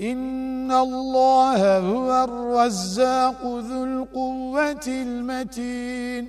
إن الله هو الرزاق ذو القوة المتين